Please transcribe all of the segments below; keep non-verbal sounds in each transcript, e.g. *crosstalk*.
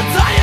Отдай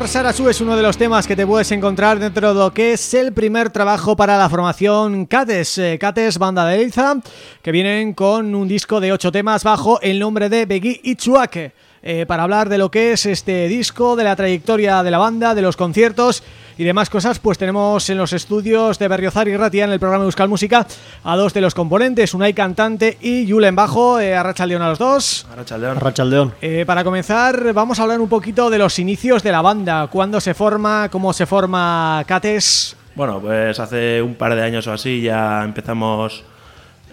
Nor Sarasu es uno de los temas que te puedes encontrar dentro de lo que es el primer trabajo para la formación Cates, eh, Cates Banda de Eliza, que vienen con un disco de ocho temas bajo el nombre de Begui Itzuake. Eh, para hablar de lo que es este disco, de la trayectoria de la banda, de los conciertos y demás cosas, pues tenemos en los estudios de Berriozar y Ratia en el programa Euskal Música a dos de los componentes, Unai Cantante y Julen Bajo, eh, Arracha León a los dos. Arrachaldeón. Arrachaldeón. Eh, para comenzar, vamos a hablar un poquito de los inicios de la banda, cuándo se forma, cómo se forma Cates. Bueno, pues hace un par de años o así ya empezamos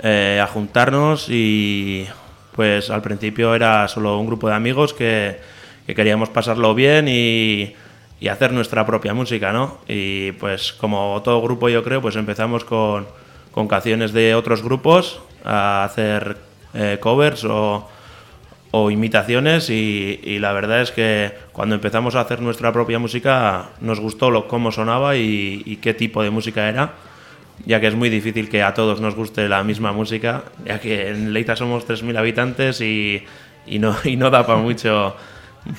eh, a juntarnos y pues al principio era solo un grupo de amigos que, que queríamos pasarlo bien y, hacer nuestra propia música, ¿no? Y pues como todo grupo yo creo, pues empezamos con, canciones de otros grupos a hacer eh, covers o, imitaciones y, la verdad es que cuando empezamos a hacer nuestra propia música nos gustó lo, cómo sonaba y qué tipo de música era, ya que es muy difícil que a todos nos guste la misma música, ya que en Leita somos 3.000 habitantes y, y, no, y no da para mucho,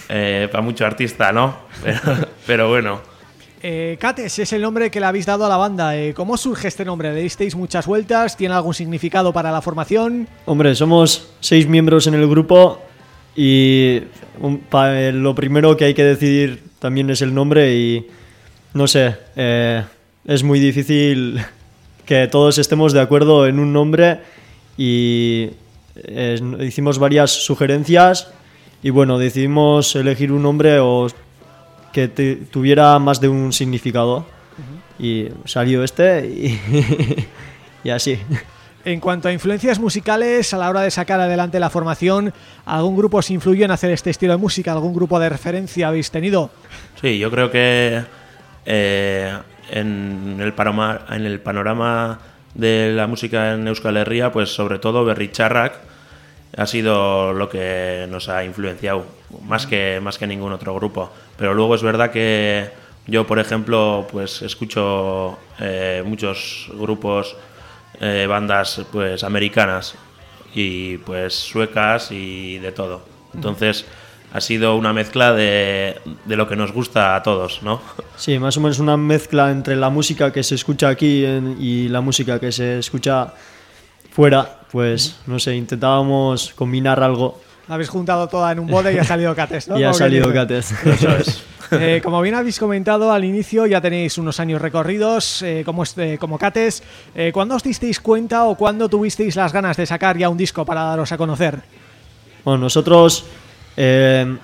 eh, para mucho artista, ¿no? *laughs* Pero, pero bueno. Eh, Cates es el nombre que le habéis dado a la banda. Eh, ¿Cómo surge este nombre? ¿Le disteis muchas vueltas? ¿Tiene algún significado para la formación? Hombre, somos seis miembros en el grupo y un- pa- eh, lo primero que hay que decidir también es el nombre y no sé, eh, es muy difícil que todos estemos de acuerdo en un nombre y eh, hicimos varias sugerencias y bueno, decidimos elegir un nombre o que te- tuviera más de un significado y salió este y, *laughs* y así. En cuanto a influencias musicales, a la hora de sacar adelante la formación, ¿algún grupo os influyó en hacer este estilo de música? ¿Algún grupo de referencia habéis tenido? Sí, yo creo que eh, en, el panorama, en el panorama de la música en Euskal Herria, pues sobre todo Berricharrak ha sido lo que nos ha influenciado, más que, más que ningún otro grupo. Pero luego es verdad que yo, por ejemplo, pues escucho eh, muchos grupos, eh, bandas pues americanas y pues suecas y de todo. Entonces ha sido una mezcla de, de lo que nos gusta a todos, ¿no? Sí, más o menos una mezcla entre la música que se escucha aquí en- y la música que se escucha fuera. Pues, no sé, intentábamos combinar algo La habéis juntado toda en un bote y ha salido Cates, ¿no? *laughs* y ha salido. Cates. *laughs* Eso es. *laughs* Eh, como bien habéis comentado al inicio, ya tenéis unos años recorridos eh, como, este, como Cates. Eh, ¿Cuándo os disteis cuenta o cuándo tuvisteis las ganas de sacar ya un disco para daros a conocer? Bueno, nosotros, eh,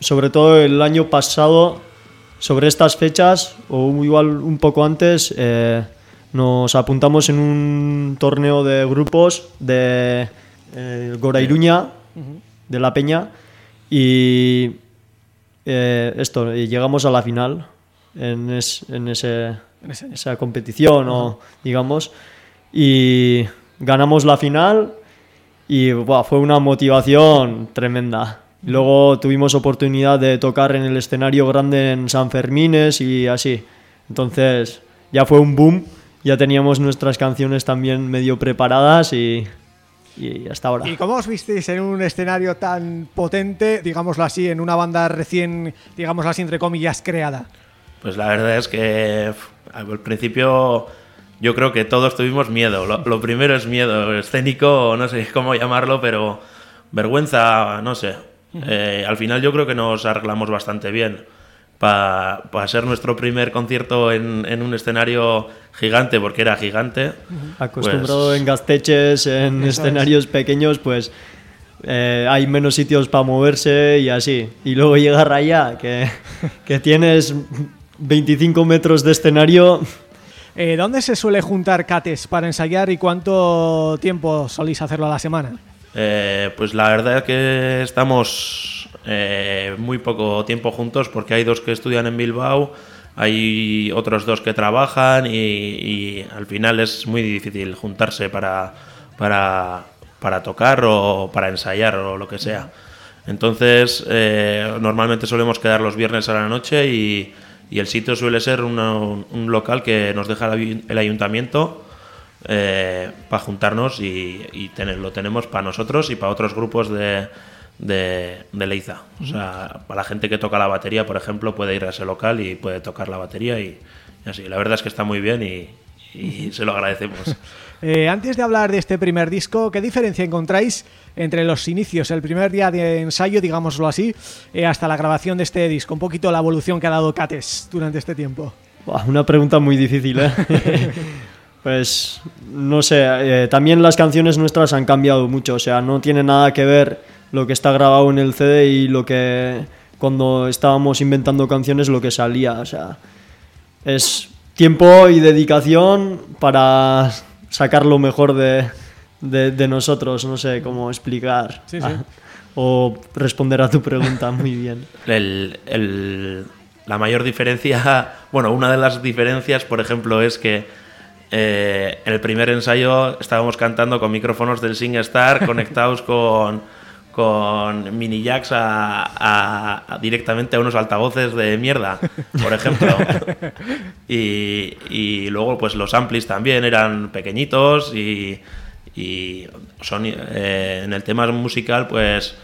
sobre todo el año pasado, sobre estas fechas, o igual un poco antes, eh, nos apuntamos en un torneo de grupos de eh, Gora Iruña, de La Peña, y eh, esto, y llegamos a la final en, es- en ese, En ese- esa competición, o digamos, y ganamos la final y fue una motivación tremenda. Luego tuvimos oportunidad de tocar en el escenario grande en San Fermines y así. Entonces ya fue un boom, ya teníamos nuestras canciones también medio preparadas y, y hasta ahora. ¿Y cómo os visteis en un escenario tan potente, digámoslo así, en una banda recién, digámoslo así, entre comillas, creada? Pues la verdad es que al principio yo creo que todos tuvimos miedo. Lo, lo primero es miedo escénico, no sé cómo llamarlo, pero vergüenza, no sé. *laughs* Eh, al final yo creo que nos arreglamos bastante bien. Para ser nuestro primer concierto en, en un escenario gigante, porque era gigante. Acostumbrado pues, en gasteches, en escenarios pequeños, pues eh, hay menos sitios para moverse y así. Y luego llegar allá, que, *laughs* que tienes 25 metros de escenario, Eh, ¿Dónde se suele juntar Cates para ensayar y cuánto tiempo soléis hacerlo a la semana? Eh, pues la verdad es que estamos eh, muy poco tiempo juntos porque hay dos que estudian en Bilbao, hay otros dos que trabajan y, al final es muy difícil juntarse para, para, para tocar o para ensayar o lo que sea. Entonces, eh, normalmente solemos quedar los viernes a la noche y, el sitio suele ser un local que nos deja el ayu- ayuntamiento para juntarnos y, y tener- lo tenemos para nosotros y para otros grupos de, de, de Leiza. O sea, para la gente que toca la batería, por ejemplo, puede ir a ese local y puede tocar la batería y, y así. La verdad es que está muy bien y, y se lo agradecemos. *laughs* Eh, antes de hablar de este primer disco, ¿qué diferencia encontráis entre los inicios, el primer día de ensayo, digámoslo así, eh, hasta la grabación de este disco? Un poquito la evolución que ha dado Cates durante este tiempo. Una pregunta muy difícil, ¿eh? *laughs* pues no sé, eh, también las canciones nuestras han cambiado mucho, o sea, no tiene nada que ver lo que está grabado en el CD y lo que cuando estábamos inventando canciones lo que salía, o sea, es tiempo y dedicación para sacar lo mejor de, de- de nosotros, no sé cómo explicar Sí, sí. Ah, *laughs* o responder a tu pregunta muy bien. El- el- la mayor diferencia, *laughs* bueno, una de las diferencias, por ejemplo, es que eh, en el primer ensayo estábamos cantando con micrófonos del SingStar conectados *laughs* con, con mini jacks a, a- a- directamente a unos altavoces de mierda, por ejemplo. Y, y luego, pues los amplis también eran pequeñitos y, y son, eh, en el tema musical, pues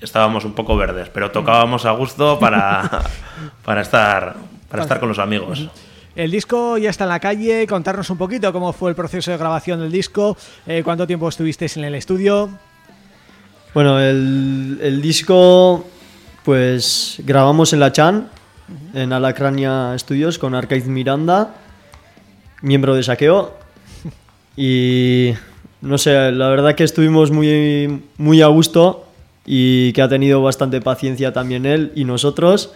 estábamos un poco verdes, pero tocábamos a gusto para, *laughs* para, estar, para estar con los amigos. El disco ya está en la calle, contarnos un poquito cómo fue el proceso de grabación del disco, eh, cuánto tiempo estuvisteis en el estudio. Bueno, el, el disco, pues grabamos en la Chan, en Alacrania Studios, con Arcaiz Miranda, miembro de Saqueo. *laughs* Y no sé, la verdad que estuvimos muy, muy a gusto y que ha tenido bastante paciencia también él y nosotros,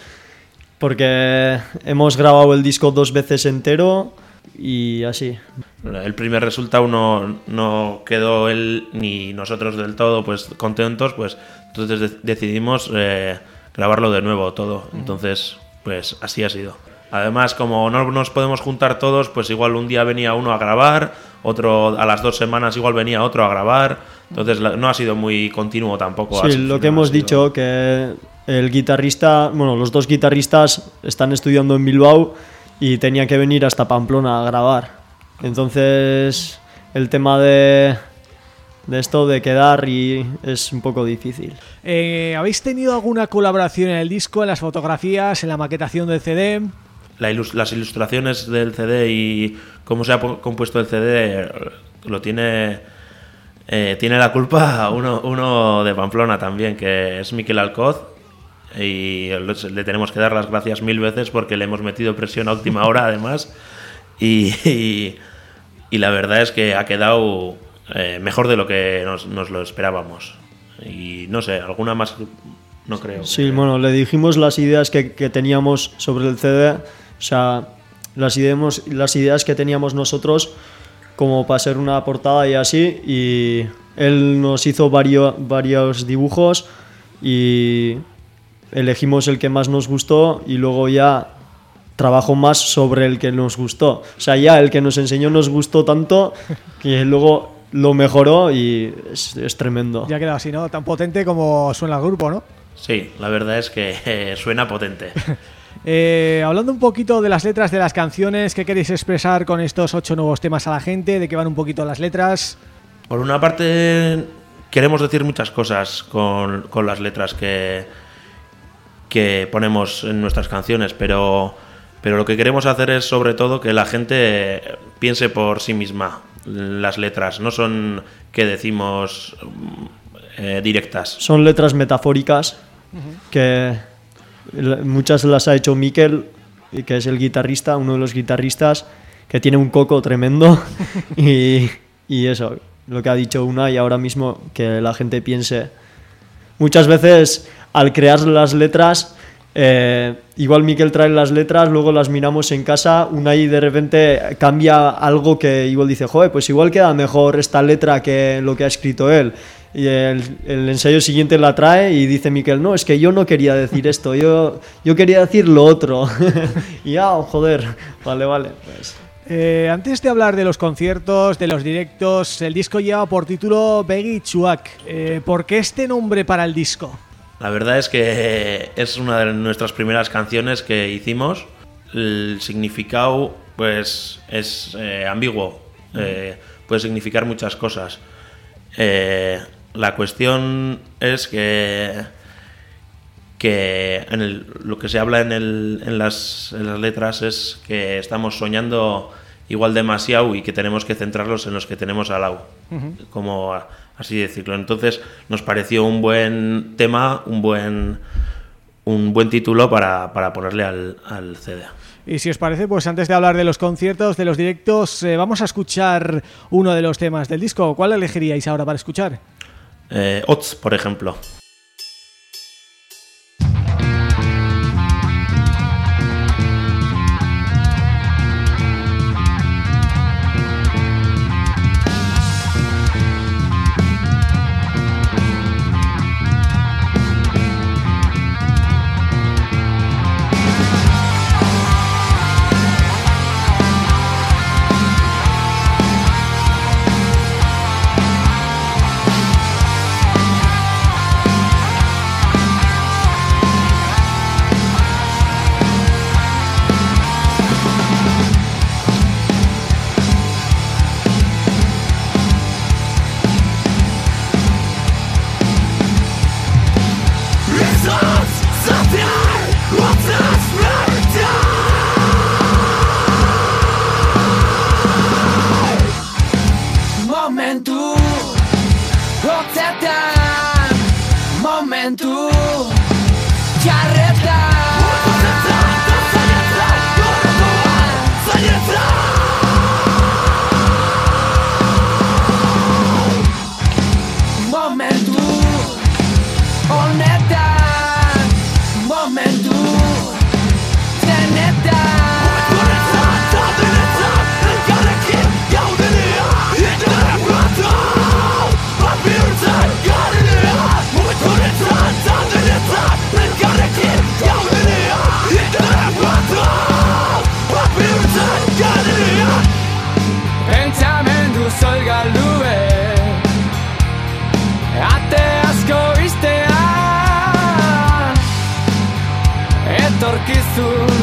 porque hemos grabado el disco dos veces entero y así. El primer resultado no, no quedó él ni nosotros del todo pues contentos, pues entonces de- decidimos eh, grabarlo de nuevo todo. Entonces, pues así ha sido. Además, como no nos podemos juntar todos, pues igual un día venía uno a grabar, otro a las dos semanas igual venía otro a grabar. Entonces no ha sido muy continuo tampoco. Sí, lo que hemos dicho, que el guitarrista, bueno, los dos guitarristas están estudiando en Bilbao y tenían que venir hasta Pamplona a grabar. Entonces, el tema de, de esto de quedar y es un poco difícil. Eh, ¿Habéis tenido alguna colaboración en el disco, en las fotografías, en la maquetación del CD? La ilus- las ilustraciones del CD y cómo se ha compuesto el CD lo tiene eh, tiene la culpa *laughs* uno, uno de Pamplona también, que es Miquel Alcoz. Y le tenemos que dar las gracias mil veces porque le hemos metido presión a última hora, *laughs* además. Y, y- y la verdad es que ha quedado eh, mejor de lo que nos, nos lo esperábamos. Y no sé, alguna más no creo. Sí, bueno, le dijimos las ideas que, que teníamos sobre el CD, o sea, las ideas, las ideas que teníamos nosotros como para ser una portada y así, y él nos hizo varios, varios dibujos y elegimos el que más nos gustó y luego ya trabajó más sobre el que nos gustó. O sea, ya el que nos enseñó nos gustó tanto *laughs* que luego lo mejoró y es, es tremendo. Ya queda así, ¿no? Tan potente como suena el grupo, ¿no? Sí, la verdad es que *laughs* eh, suena potente. *laughs* Eh, hablando un poquito de las letras de las canciones, ¿qué queréis expresar con estos ocho nuevos temas a la gente? ¿De qué van un poquito las letras? Por una parte, queremos decir muchas cosas con, con las letras que, que ponemos en nuestras canciones, pero, pero lo que queremos hacer es sobre todo que la gente piense por sí misma las letras, no son que decimos mm, eh, directas. Son letras metafóricas que muchas las ha hecho Mikel, y que es el guitarrista, uno de los guitarristas, que tiene un coco tremendo. *laughs* y, y eso, lo que ha dicho una y ahora mismo que la gente piense. Muchas veces al crear las letras, eh, igual Miquel trae las letras, luego las miramos en casa, una y de repente cambia algo que igual dice, joder, pues igual queda mejor esta letra que lo que ha escrito él. Y el, ensayo siguiente la trae y dice Miquel, no, es que yo no quería decir esto, yo, yo quería decir lo otro. *laughs* y ah, joder, vale, vale. Pues. Eh, antes de hablar de los conciertos, de los directos, el disco lleva por título Beggy Chuak. Eh, ¿Por qué este nombre para el disco? La verdad es que es una de nuestras primeras canciones que hicimos. El significado, pues, es eh, ambiguo. Eh, puede significar muchas cosas. La cuestión es que, que en el- lo que se habla en, el- en las, en las letras es que estamos soñando igual demasiado y que tenemos que centrarlos en los que tenemos al lado, como a- así decirlo. Entonces nos pareció un buen tema, un buen, un buen título para, para ponerle al, al CD. Y si os parece, pues antes de hablar de los conciertos, de los directos, eh, vamos a escuchar uno de los temas del disco. ¿Cuál elegiríais ahora para escuchar? Eh, Ots, por ejemplo. muito azul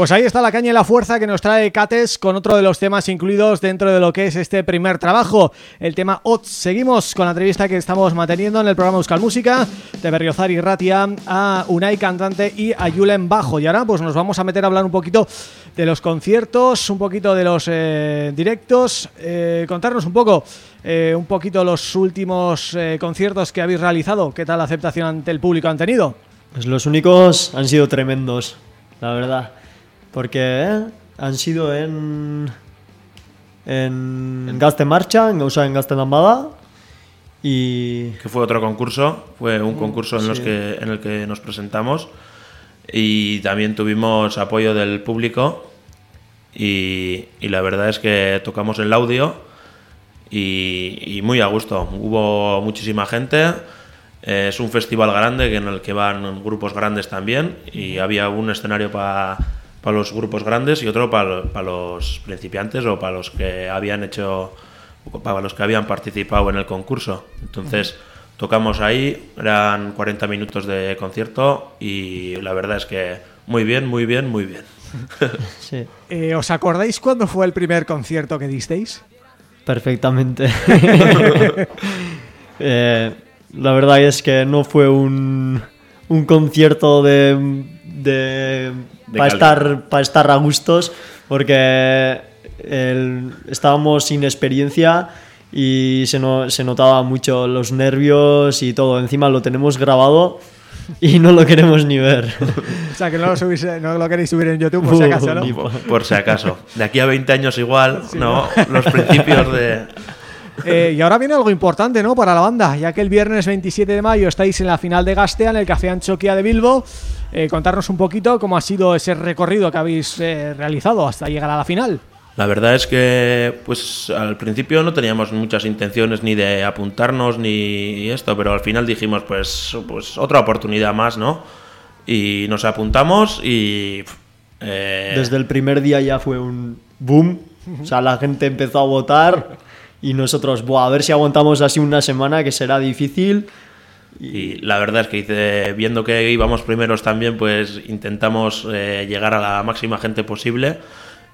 Pues ahí está la caña y la fuerza que nos trae Cates con otro de los temas incluidos dentro de lo que es este primer trabajo, el tema OTS. Seguimos con la entrevista que estamos manteniendo en el programa Euskal Música de Berriozar y Ratia a Unai Cantante y a Julen Bajo. Y ahora pues nos vamos a meter a hablar un poquito de los conciertos, un poquito de los eh, directos, eh, contarnos un poco eh, un poquito los últimos conciertos que habéis realizado, qué tal la aceptación ante el público han tenido. Pues los únicos han sido tremendos, la verdad. Porque eh, han sido en. En Gaste Marcha, en, sea, en Gaste Lambada. Y. que fue otro concurso, fue un concurso en, los que, en el que nos presentamos y también tuvimos apoyo del público y, y la verdad es que tocamos el audio y, y muy a gusto, hubo muchísima gente, eh, es un festival grande que en el que van grupos grandes también y había un escenario para los grupos grandes y otro para los principiantes o para los que habían hecho para los que habían participado en el concurso. Entonces, tocamos ahí, eran 40 minutos de concierto y la verdad es que muy bien, muy bien, muy bien. *laughs* Sí, Eh, ¿Os acordáis cuándo fue el primer concierto que disteis? perfectamente. *laughs* Eh, la verdad es que no fue un, un concierto de, de, De para estar para estar a gustos porque el- estábamos sin experiencia y se, no- se notaba mucho los nervios y todo. Encima lo tenemos grabado y no lo queremos ni ver. O sea, que no lo, subís, no lo queréis subir en YouTube por si acaso, ¿no? Por, por si acaso. De aquí a 20 años igual, ¿no? Los principios de... Eh, y ahora viene algo importante, ¿no? Para la banda, ya que el viernes 27 de mayo estáis en la final de Gastea, en el Café Anchoquia de Bilbo. Eh, contarnos un poquito cómo ha sido ese recorrido que habéis eh, realizado hasta llegar a la final. La verdad es que, pues al principio no teníamos muchas intenciones ni de apuntarnos ni esto, pero al final dijimos, pues, pues otra oportunidad más, ¿no? Y nos apuntamos y... eh, Desde el primer día ya fue un boom. O sea, la gente empezó a votar y nosotros, Buah, a ver si aguantamos así una semana, que será difícil. Y la verdad es que hice- viendo que íbamos primeros también, pues intentamos eh, llegar a la máxima gente posible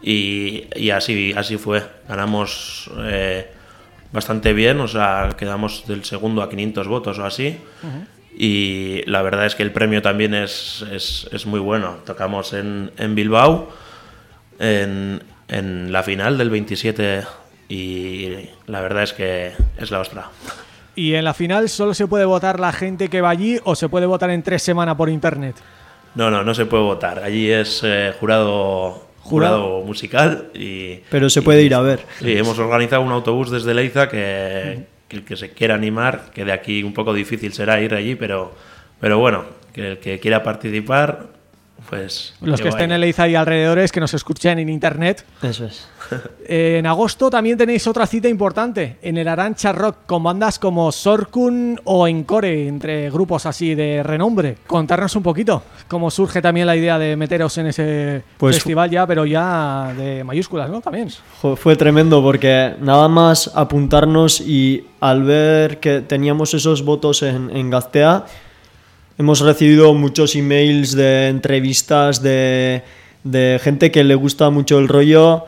y, y así, así fue. Ganamos eh, bastante bien, o sea, quedamos del segundo a 500 votos o así. Y la verdad es que el premio también es, es, es muy bueno. Tocamos en, en Bilbao en, en la final del 27 y la verdad es que es la ostra. Y en la final solo se puede votar la gente que va allí o se puede votar en tres semanas por internet. No, no, no se puede votar. Allí es eh, jurado, Jurado. jurado musical y... Pero se y- puede ir a ver. Sí, hemos organizado un autobús desde Leiza que, que el que se quiera animar, que de aquí un poco difícil será ir allí, pero, pero bueno, que el que quiera participar, pues... Los que, vaya. estén en Leiza y alrededores, que nos escuchen en internet. Eso es. Eh, en agosto también tenéis otra cita importante, en el Arancha Rock, con bandas como Sorkun o Encore, entre grupos así de renombre. Contarnos un poquito cómo surge también la idea de meteros en ese Pues- festival ya, pero ya de mayúsculas, ¿no? También. Fue tremendo porque nada más apuntarnos y al ver que teníamos esos votos en, en Gaztea, hemos recibido muchos emails de entrevistas de, de gente que le gusta mucho el rollo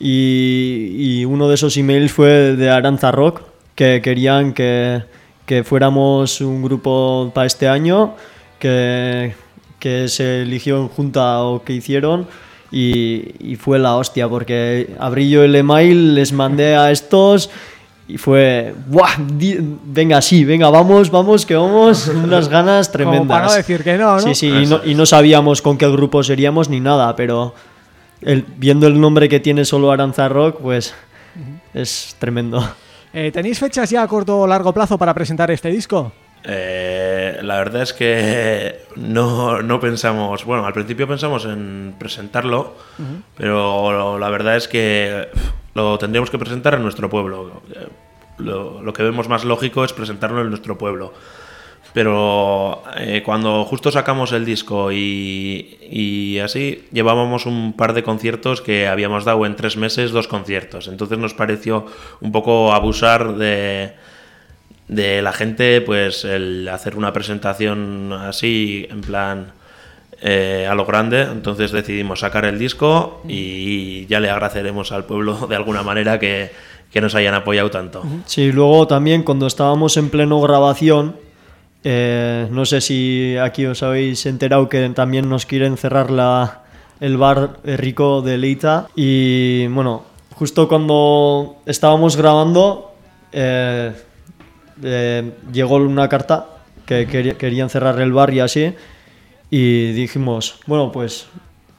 y, y uno de esos emails fue de Aranza Rock, que querían que, que fuéramos un grupo para este año, que, que se eligió en junta o que hicieron y, y fue la hostia porque abrí yo el email, les mandé a estos y fue, ¡buah! di- venga, sí, venga, vamos, vamos, que vamos, *laughs* unas ganas tremendas. Como para no decir que no, ¿no? Sí, sí, y no, y no sabíamos con qué grupo seríamos ni nada, pero el, viendo el nombre que tiene solo Aranza Rock, pues es tremendo. Eh, ¿Tenéis fechas ya a corto o largo plazo para presentar este disco? Eh, la verdad es que no, no pensamos, bueno, al principio pensamos en presentarlo, pero la verdad es que lo tendríamos que presentar en nuestro pueblo. Eh, Lo, lo que vemos más lógico es presentarlo en nuestro pueblo. Pero eh, cuando justo sacamos el disco y, y así, llevábamos un par de conciertos que habíamos dado en tres meses, dos conciertos. Entonces nos pareció un poco abusar de, de la gente, pues el hacer una presentación así, en plan, eh, a lo grande, entonces decidimos sacar el disco y ya le agradeceremos al pueblo de alguna manera que, que nos hayan apoyado tanto. Sí, luego también cuando estábamos en pleno grabación, eh, no sé si aquí os habéis enterado que también nos quieren cerrar la, el bar rico de Leita y bueno, justo cuando estábamos grabando eh, eh, llegó una carta que quería- querían cerrar el bar y así y dijimos, bueno pues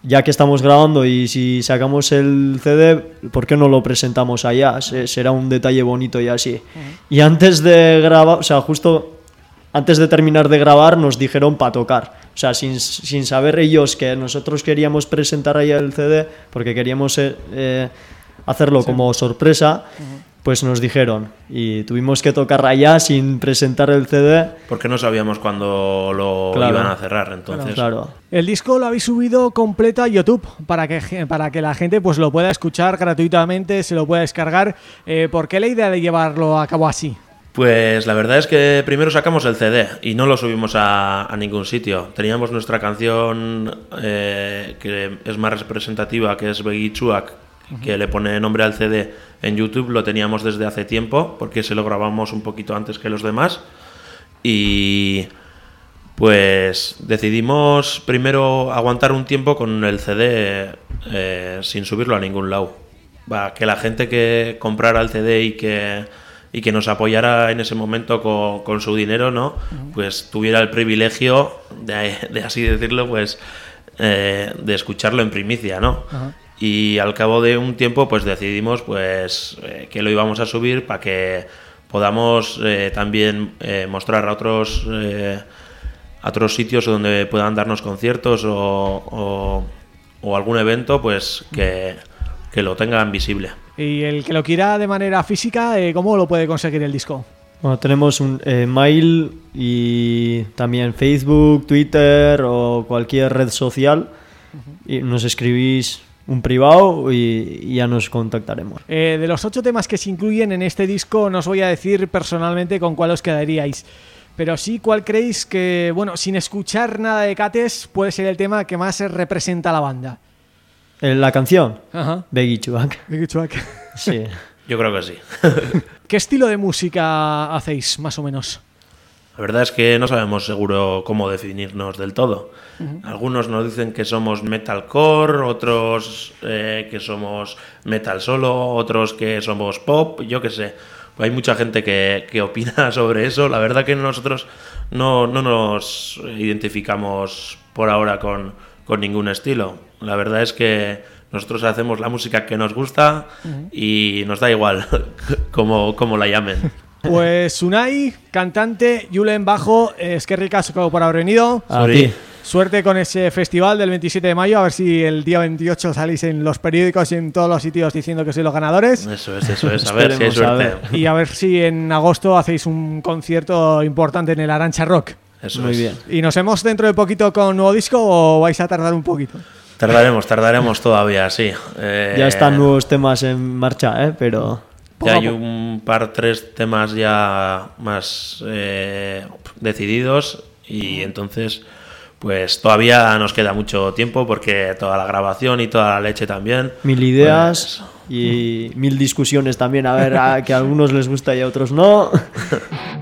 ya que estamos grabando y si sacamos el CD, ¿por qué no lo presentamos allá? Se- Será un detalle bonito y así. Y antes de grabar, o sea, justo antes de terminar de grabar nos dijeron para tocar. O sea, sin, sin saber ellos que nosotros queríamos presentar allá el CD, porque queríamos eh, eh, hacerlo como sorpresa, pues nos dijeron. Y tuvimos que tocar allá sin presentar el CD. Porque no sabíamos cuándo lo Claro. iban a cerrar, entonces... Claro. El disco lo habéis subido completo a YouTube para que, para que la gente pues lo pueda escuchar gratuitamente, se lo pueda descargar. Eh, ¿Por qué la idea de llevarlo a cabo así? Pues la verdad es que primero sacamos el CD y no lo subimos a, a ningún sitio. Teníamos nuestra canción eh, que es más representativa, que es Beggy Chuak, que le pone nombre al CD en YouTube. Lo teníamos desde hace tiempo porque se lo grabamos un poquito antes que los demás. Y pues decidimos primero aguantar un tiempo con el CD eh, sin subirlo a ningún lado. Que la gente que comprara el CD y que, y que nos apoyara en ese momento con, con su dinero, ¿no? Pues tuviera el privilegio de, de así decirlo, pues eh, de escucharlo en primicia, ¿no? Y al cabo de un tiempo, pues decidimos pues eh, que lo íbamos a subir para que podamos eh, también mostrar a otros a otros sitios donde puedan darnos conciertos o, o- o algún evento, pues que, que lo tengan visible. Y el que lo quiera de manera física, eh, ¿cómo lo puede conseguir el disco? Bueno, tenemos un eh, mail y también Facebook, Twitter o cualquier red social. Y nos escribís un privado y, y ya nos contactaremos. Eh, de los ocho temas que se incluyen en este disco, no os voy a decir personalmente con cuál os quedaríais. Pero sí, ¿cuál creéis que, bueno, sin escuchar nada de Cates, puede ser el tema que más representa a la banda? Eh, la canción, Ajá. Beggy Chuak. Sí. *laughs* Yo creo que sí. *laughs* ¿Qué estilo de música hacéis, más o menos? La verdad es que no sabemos seguro cómo definirnos del todo. Algunos nos dicen que somos metalcore, otros eh, que somos metal solo, otros que somos pop, yo qué sé. Hay mucha gente que, que opina *laughs* sobre eso. La verdad que nosotros no, no nos identificamos por ahora con, con ningún estilo. La verdad es que nosotros hacemos la música que nos gusta y nos da igual *laughs* cómo, cómo la llamen. Pues Unai, cantante, Julen Bajo, es que ricasco por haber venido. A ti. Suerte con ese festival del 27 de mayo, a ver si el día 28 salís en los periódicos y en todos los sitios diciendo que sois los ganadores. Eso es, eso es. A ver si hay suerte. Y a ver si en agosto hacéis un concierto importante en el Arancha Rock. Eso Muy es. bien. ¿Y nos vemos dentro de poquito con nuevo disco o vais a tardar un poquito? Tardaremos, tardaremos todavía, sí. Eh, *laughs* Ya están nuevos temas en marcha, ¿eh? Pero Ya hay un par, tres temas ya más eh, decididos y entonces pues todavía nos queda mucho tiempo porque toda la grabación y toda la leche también. mil ideas y mil discusiones también. A ver, a que a algunos les gusta y a otros no. *laughs*